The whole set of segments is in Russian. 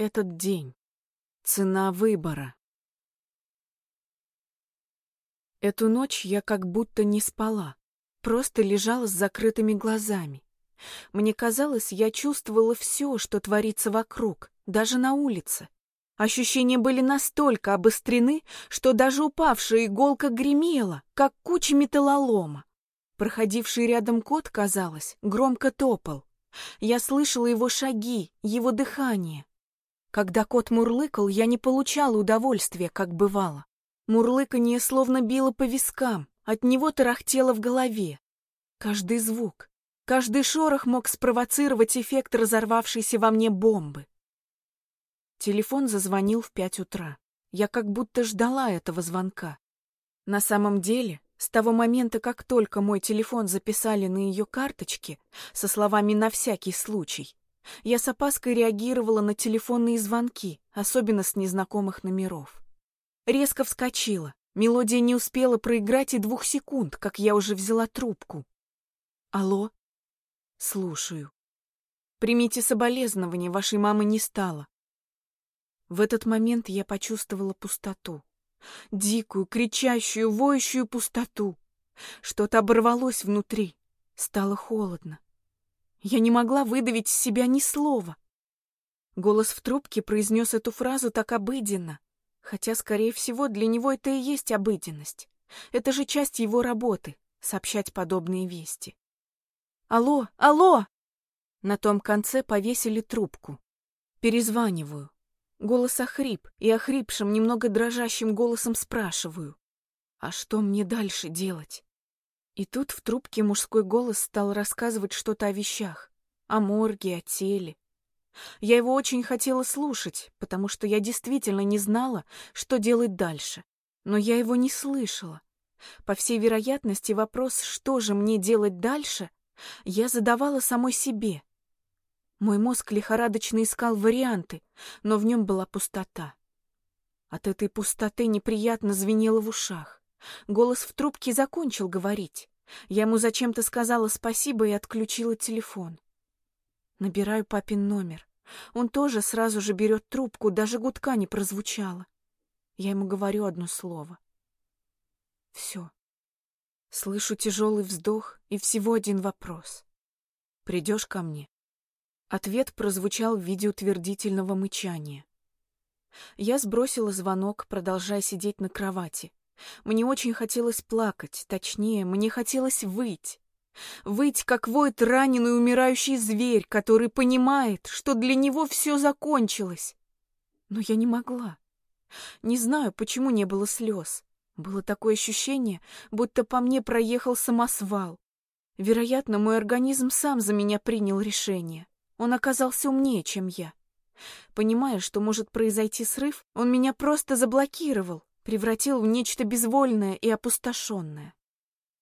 Этот день. Цена выбора. Эту ночь я как будто не спала, просто лежала с закрытыми глазами. Мне казалось, я чувствовала все, что творится вокруг, даже на улице. Ощущения были настолько обострены, что даже упавшая иголка гремела, как куча металлолома. Проходивший рядом кот, казалось, громко топал. Я слышала его шаги, его дыхание. Когда кот мурлыкал, я не получала удовольствия, как бывало. Мурлыканье словно било по вискам, от него тарахтело в голове. Каждый звук, каждый шорох мог спровоцировать эффект разорвавшейся во мне бомбы. Телефон зазвонил в пять утра. Я как будто ждала этого звонка. На самом деле, с того момента, как только мой телефон записали на ее карточке со словами «на всякий случай», я с опаской реагировала на телефонные звонки, особенно с незнакомых номеров. Резко вскочила. Мелодия не успела проиграть и двух секунд, как я уже взяла трубку. «Алло?» «Слушаю. Примите соболезнования, вашей мамы не стало. В этот момент я почувствовала пустоту. Дикую, кричащую, воющую пустоту. Что-то оборвалось внутри. Стало холодно. Я не могла выдавить из себя ни слова. Голос в трубке произнес эту фразу так обыденно, хотя, скорее всего, для него это и есть обыденность. Это же часть его работы — сообщать подобные вести. «Алло, алло!» На том конце повесили трубку. Перезваниваю. Голос охрип, и охрипшим, немного дрожащим голосом спрашиваю. А что мне дальше делать? И тут в трубке мужской голос стал рассказывать что-то о вещах, о морге, о теле. Я его очень хотела слушать, потому что я действительно не знала, что делать дальше. Но я его не слышала. По всей вероятности, вопрос, что же мне делать дальше, я задавала самой себе. Мой мозг лихорадочно искал варианты, но в нем была пустота. От этой пустоты неприятно звенело в ушах. Голос в трубке закончил говорить. Я ему зачем-то сказала спасибо и отключила телефон. Набираю папин номер. Он тоже сразу же берет трубку, даже гудка не прозвучало. Я ему говорю одно слово. Все. Слышу тяжелый вздох и всего один вопрос. Придешь ко мне? Ответ прозвучал в виде утвердительного мычания. Я сбросила звонок, продолжая сидеть на кровати. Мне очень хотелось плакать, точнее, мне хотелось выть. Выть, как воет раненый умирающий зверь, который понимает, что для него все закончилось. Но я не могла. Не знаю, почему не было слез. Было такое ощущение, будто по мне проехал самосвал. Вероятно, мой организм сам за меня принял решение. Он оказался умнее, чем я. Понимая, что может произойти срыв, он меня просто заблокировал, превратил в нечто безвольное и опустошенное.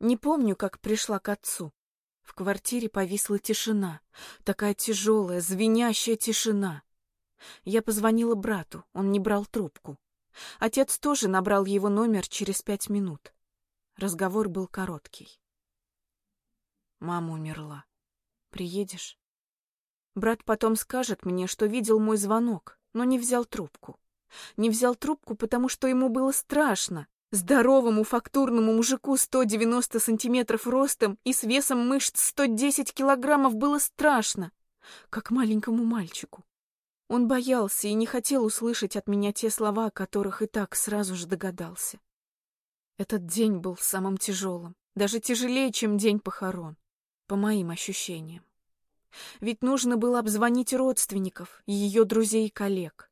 Не помню, как пришла к отцу. В квартире повисла тишина, такая тяжелая, звенящая тишина. Я позвонила брату, он не брал трубку. Отец тоже набрал его номер через пять минут. Разговор был короткий. Мама умерла. Приедешь? Брат потом скажет мне, что видел мой звонок, но не взял трубку. Не взял трубку, потому что ему было страшно. Здоровому фактурному мужику 190 сантиметров ростом и с весом мышц 110 килограммов было страшно, как маленькому мальчику. Он боялся и не хотел услышать от меня те слова, о которых и так сразу же догадался. Этот день был самым тяжелым, даже тяжелее, чем день похорон, по моим ощущениям. Ведь нужно было обзвонить родственников, ее друзей и коллег.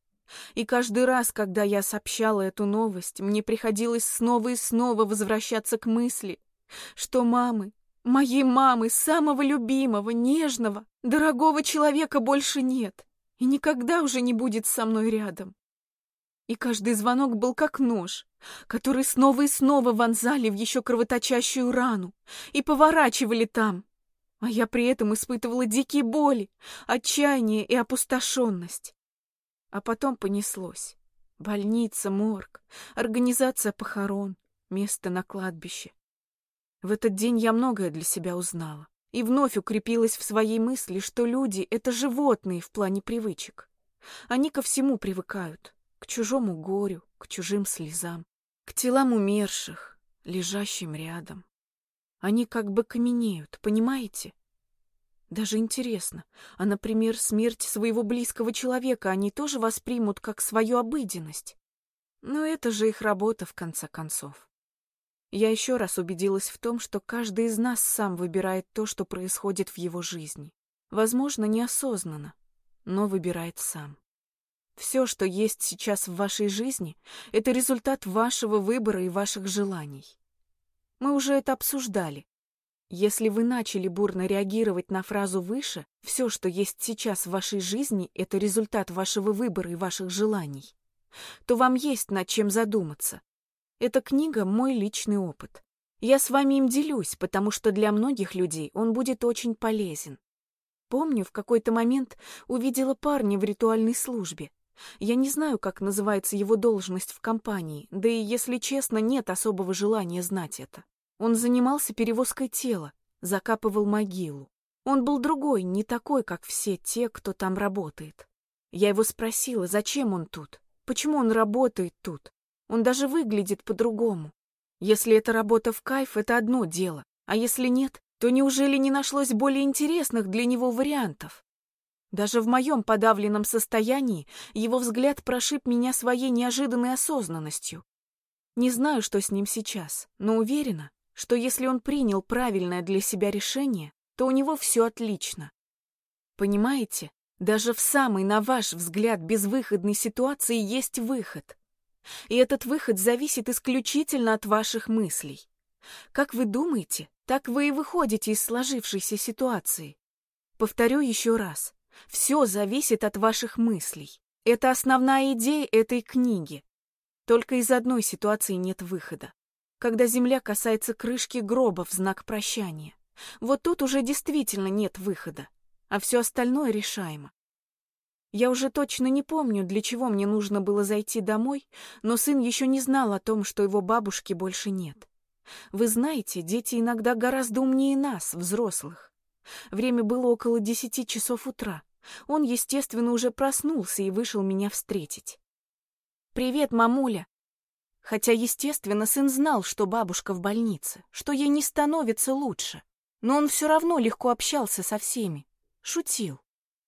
И каждый раз, когда я сообщала эту новость, мне приходилось снова и снова возвращаться к мысли, что мамы, моей мамы, самого любимого, нежного, дорогого человека больше нет и никогда уже не будет со мной рядом. И каждый звонок был как нож, который снова и снова вонзали в еще кровоточащую рану и поворачивали там, а я при этом испытывала дикие боли, отчаяние и опустошенность. А потом понеслось. Больница, морг, организация похорон, место на кладбище. В этот день я многое для себя узнала и вновь укрепилась в своей мысли, что люди — это животные в плане привычек. Они ко всему привыкают. К чужому горю, к чужим слезам, к телам умерших, лежащим рядом. Они как бы каменеют, понимаете? Даже интересно, а, например, смерть своего близкого человека они тоже воспримут как свою обыденность? Но это же их работа, в конце концов. Я еще раз убедилась в том, что каждый из нас сам выбирает то, что происходит в его жизни. Возможно, неосознанно, но выбирает сам. Все, что есть сейчас в вашей жизни, это результат вашего выбора и ваших желаний. Мы уже это обсуждали. Если вы начали бурно реагировать на фразу выше, все, что есть сейчас в вашей жизни, это результат вашего выбора и ваших желаний, то вам есть над чем задуматься. Эта книга — мой личный опыт. Я с вами им делюсь, потому что для многих людей он будет очень полезен. Помню, в какой-то момент увидела парня в ритуальной службе. Я не знаю, как называется его должность в компании, да и, если честно, нет особого желания знать это. Он занимался перевозкой тела, закапывал могилу. Он был другой, не такой, как все те, кто там работает. Я его спросила, зачем он тут, почему он работает тут, он даже выглядит по-другому. Если это работа в кайф, это одно дело. А если нет, то неужели не нашлось более интересных для него вариантов? Даже в моем подавленном состоянии его взгляд прошиб меня своей неожиданной осознанностью. Не знаю, что с ним сейчас, но уверена, что если он принял правильное для себя решение, то у него все отлично. Понимаете, даже в самой, на ваш взгляд, безвыходной ситуации есть выход. И этот выход зависит исключительно от ваших мыслей. Как вы думаете, так вы и выходите из сложившейся ситуации. Повторю еще раз. Все зависит от ваших мыслей. Это основная идея этой книги. Только из одной ситуации нет выхода. Когда земля касается крышки гроба в знак прощания. Вот тут уже действительно нет выхода, а все остальное решаемо. Я уже точно не помню, для чего мне нужно было зайти домой, но сын еще не знал о том, что его бабушки больше нет. Вы знаете, дети иногда гораздо умнее нас, взрослых. Время было около десяти часов утра. Он, естественно, уже проснулся и вышел меня встретить. «Привет, мамуля!» Хотя, естественно, сын знал, что бабушка в больнице, что ей не становится лучше. Но он все равно легко общался со всеми, шутил.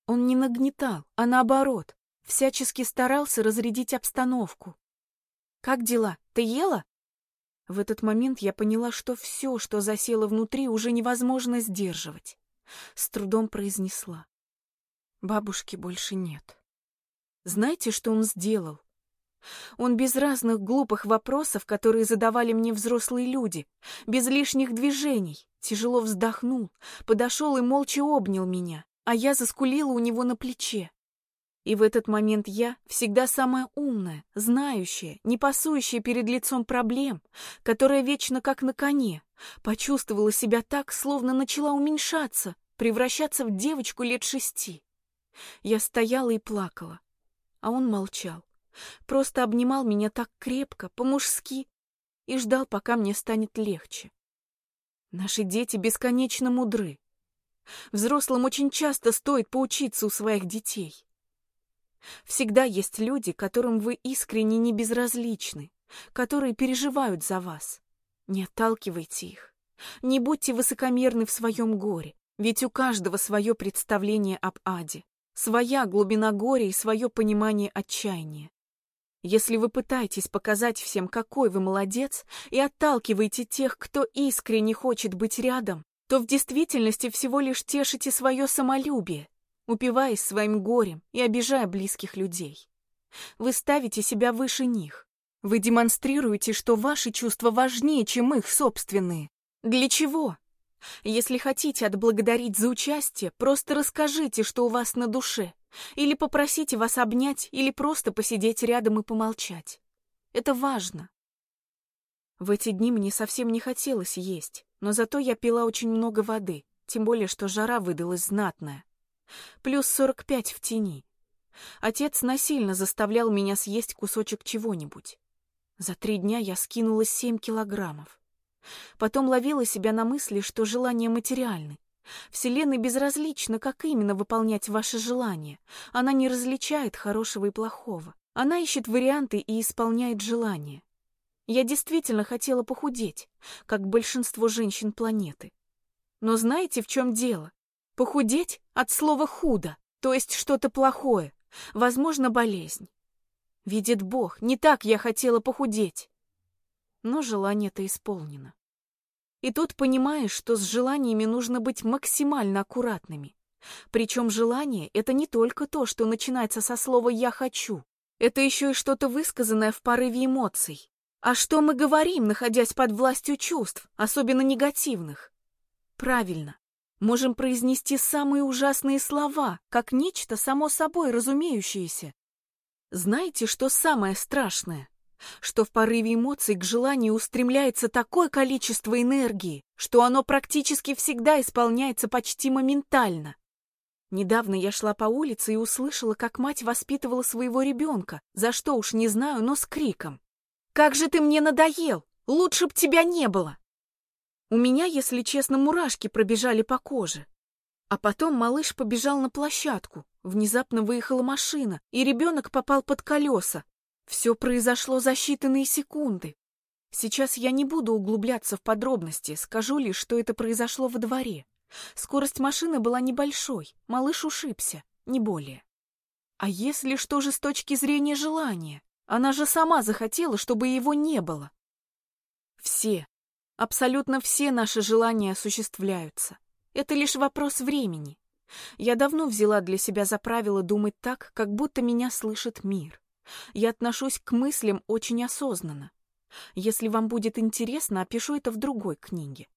Он не нагнетал, а наоборот, всячески старался разрядить обстановку. «Как дела? Ты ела?» В этот момент я поняла, что все, что засело внутри, уже невозможно сдерживать. С трудом произнесла. Бабушки больше нет. Знаете, что он сделал? Он без разных глупых вопросов, которые задавали мне взрослые люди, без лишних движений, тяжело вздохнул, подошел и молча обнял меня а я заскулила у него на плече. И в этот момент я, всегда самая умная, знающая, не пасующая перед лицом проблем, которая вечно как на коне, почувствовала себя так, словно начала уменьшаться, превращаться в девочку лет шести. Я стояла и плакала, а он молчал, просто обнимал меня так крепко, по-мужски, и ждал, пока мне станет легче. Наши дети бесконечно мудры, Взрослым очень часто стоит поучиться у своих детей. Всегда есть люди, которым вы искренне не безразличны, которые переживают за вас. Не отталкивайте их. Не будьте высокомерны в своем горе, ведь у каждого свое представление об аде, своя глубина горя и свое понимание отчаяния. Если вы пытаетесь показать всем, какой вы молодец, и отталкиваете тех, кто искренне хочет быть рядом, то в действительности всего лишь тешите свое самолюбие, упиваясь своим горем и обижая близких людей. Вы ставите себя выше них. Вы демонстрируете, что ваши чувства важнее, чем их собственные. Для чего? Если хотите отблагодарить за участие, просто расскажите, что у вас на душе, или попросите вас обнять, или просто посидеть рядом и помолчать. Это важно. В эти дни мне совсем не хотелось есть, но зато я пила очень много воды, тем более, что жара выдалась знатная. Плюс сорок пять в тени. Отец насильно заставлял меня съесть кусочек чего-нибудь. За три дня я скинула семь килограммов. Потом ловила себя на мысли, что желания материальны, Вселенной безразлично, как именно выполнять ваши желания. Она не различает хорошего и плохого. Она ищет варианты и исполняет желания. Я действительно хотела похудеть, как большинство женщин планеты. Но знаете, в чем дело? Похудеть от слова «худо», то есть что-то плохое, возможно, болезнь. Видит Бог, не так я хотела похудеть. Но желание-то исполнено. И тут понимаешь, что с желаниями нужно быть максимально аккуратными. Причем желание — это не только то, что начинается со слова «я хочу». Это еще и что-то высказанное в порыве эмоций. А что мы говорим, находясь под властью чувств, особенно негативных? Правильно. Можем произнести самые ужасные слова, как нечто само собой разумеющееся. Знаете, что самое страшное? Что в порыве эмоций к желанию устремляется такое количество энергии, что оно практически всегда исполняется почти моментально. Недавно я шла по улице и услышала, как мать воспитывала своего ребенка, за что уж не знаю, но с криком. «Как же ты мне надоел! Лучше б тебя не было!» У меня, если честно, мурашки пробежали по коже. А потом малыш побежал на площадку. Внезапно выехала машина, и ребенок попал под колеса, все произошло за считанные секунды. Сейчас я не буду углубляться в подробности, скажу лишь, что это произошло во дворе. Скорость машины была небольшой, малыш ушибся, не более. А если что же с точки зрения желания? Она же сама захотела, чтобы его не было. Все, абсолютно все наши желания осуществляются. Это лишь вопрос времени. Я давно взяла для себя за правило думать так, как будто меня слышит мир. Я отношусь к мыслям очень осознанно. Если вам будет интересно, опишу это в другой книге.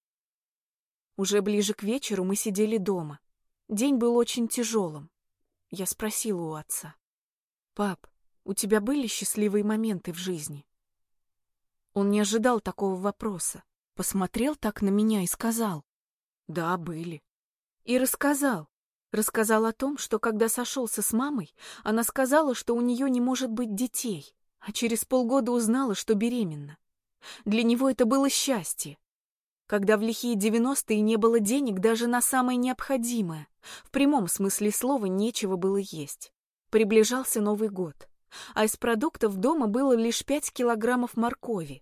Уже ближе к вечеру мы сидели дома. День был очень тяжелым. Я спросила у отца. «Пап, у тебя были счастливые моменты в жизни?» Он не ожидал такого вопроса. Посмотрел так на меня и сказал. «Да, были». И рассказал, Рассказал о том, что когда сошелся с мамой, она сказала, что у нее не может быть детей, а через полгода узнала, что беременна. Для него это было счастье. Когда в лихие девяностые не было денег даже на самое необходимое, в прямом смысле слова нечего было есть. Приближался Новый год, а из продуктов дома было лишь пять килограммов моркови.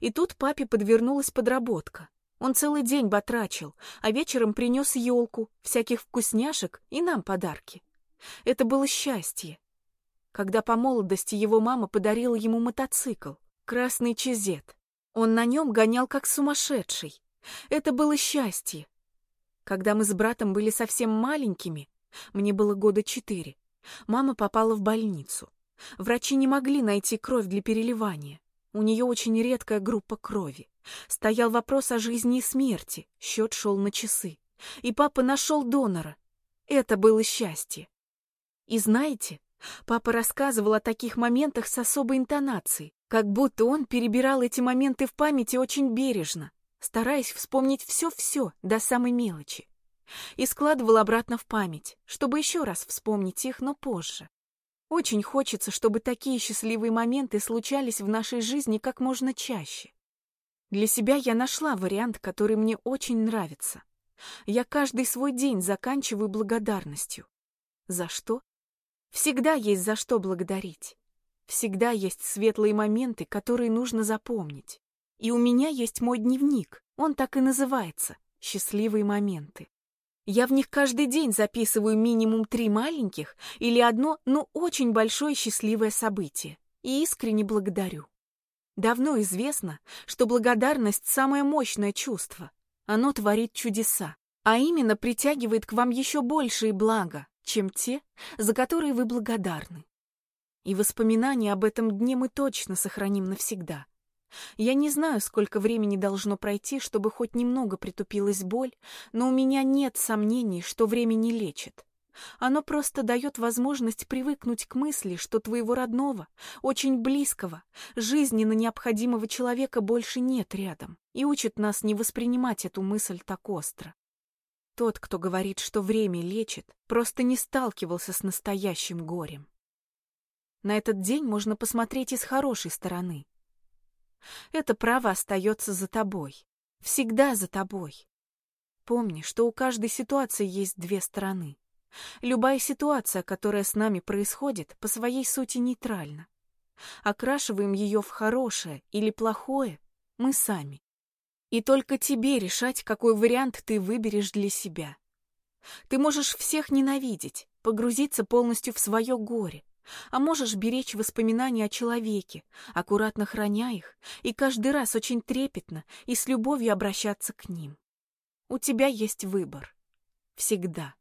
И тут папе подвернулась подработка. Он целый день батрачил, а вечером принес елку, всяких вкусняшек и нам подарки. Это было счастье. Когда по молодости его мама подарила ему мотоцикл, красный чизет. Он на нем гонял как сумасшедший. Это было счастье. Когда мы с братом были совсем маленькими, мне было года четыре, мама попала в больницу. Врачи не могли найти кровь для переливания. У нее очень редкая группа крови. Стоял вопрос о жизни и смерти, счет шел на часы. И папа нашел донора. Это было счастье. И знаете, папа рассказывал о таких моментах с особой интонацией, как будто он перебирал эти моменты в памяти очень бережно, стараясь вспомнить все-все до самой мелочи. И складывал обратно в память, чтобы еще раз вспомнить их, но позже. Очень хочется, чтобы такие счастливые моменты случались в нашей жизни как можно чаще. Для себя я нашла вариант, который мне очень нравится. Я каждый свой день заканчиваю благодарностью. За что? Всегда есть за что благодарить. Всегда есть светлые моменты, которые нужно запомнить. И у меня есть мой дневник, он так и называется «Счастливые моменты». Я в них каждый день записываю минимум три маленьких или одно, но очень большое счастливое событие. И искренне благодарю. Давно известно, что благодарность – самое мощное чувство. Оно творит чудеса, а именно притягивает к вам еще большие блага, чем те, за которые вы благодарны. И воспоминания об этом дне мы точно сохраним навсегда. Я не знаю, сколько времени должно пройти, чтобы хоть немного притупилась боль, но у меня нет сомнений, что время не лечит. Оно просто дает возможность привыкнуть к мысли, что твоего родного, очень близкого, жизненно необходимого человека больше нет рядом, и учит нас не воспринимать эту мысль так остро. Тот, кто говорит, что время лечит, просто не сталкивался с настоящим горем. На этот день можно посмотреть и с хорошей стороны. Это право остается за тобой. Всегда за тобой. Помни, что у каждой ситуации есть две стороны. Любая ситуация, которая с нами происходит, по своей сути нейтральна. Окрашиваем ее в хорошее или плохое мы сами. И только тебе решать, какой вариант ты выберешь для себя. Ты можешь всех ненавидеть, погрузиться полностью в свое горе, а можешь беречь воспоминания о человеке, аккуратно храня их, и каждый раз очень трепетно и с любовью обращаться к ним. У тебя есть выбор. Всегда.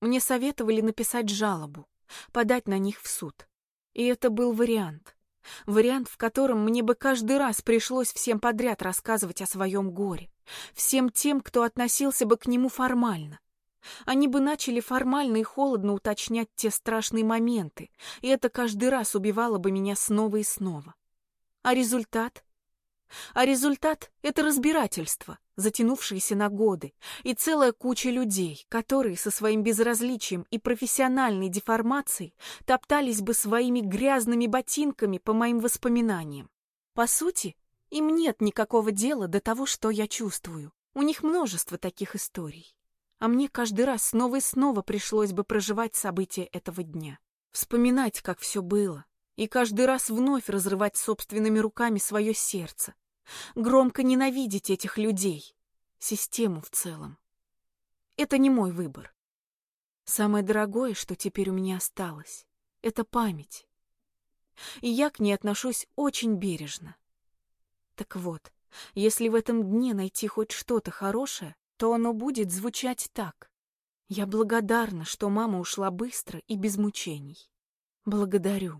Мне советовали написать жалобу, подать на них в суд. И это был вариант. Вариант, в котором мне бы каждый раз пришлось всем подряд рассказывать о своем горе. Всем тем, кто относился бы к нему формально. Они бы начали формально и холодно уточнять те страшные моменты, и это каждый раз убивало бы меня снова и снова. А результат? А результат — это разбирательство, затянувшееся на годы, и целая куча людей, которые со своим безразличием и профессиональной деформацией топтались бы своими грязными ботинками по моим воспоминаниям. По сути, им нет никакого дела до того, что я чувствую. У них множество таких историй а мне каждый раз снова и снова пришлось бы проживать события этого дня. Вспоминать, как все было, и каждый раз вновь разрывать собственными руками свое сердце. Громко ненавидеть этих людей, систему в целом. Это не мой выбор. Самое дорогое, что теперь у меня осталось, — это память. И я к ней отношусь очень бережно. Так вот, если в этом дне найти хоть что-то хорошее, то оно будет звучать так. Я благодарна, что мама ушла быстро и без мучений. Благодарю.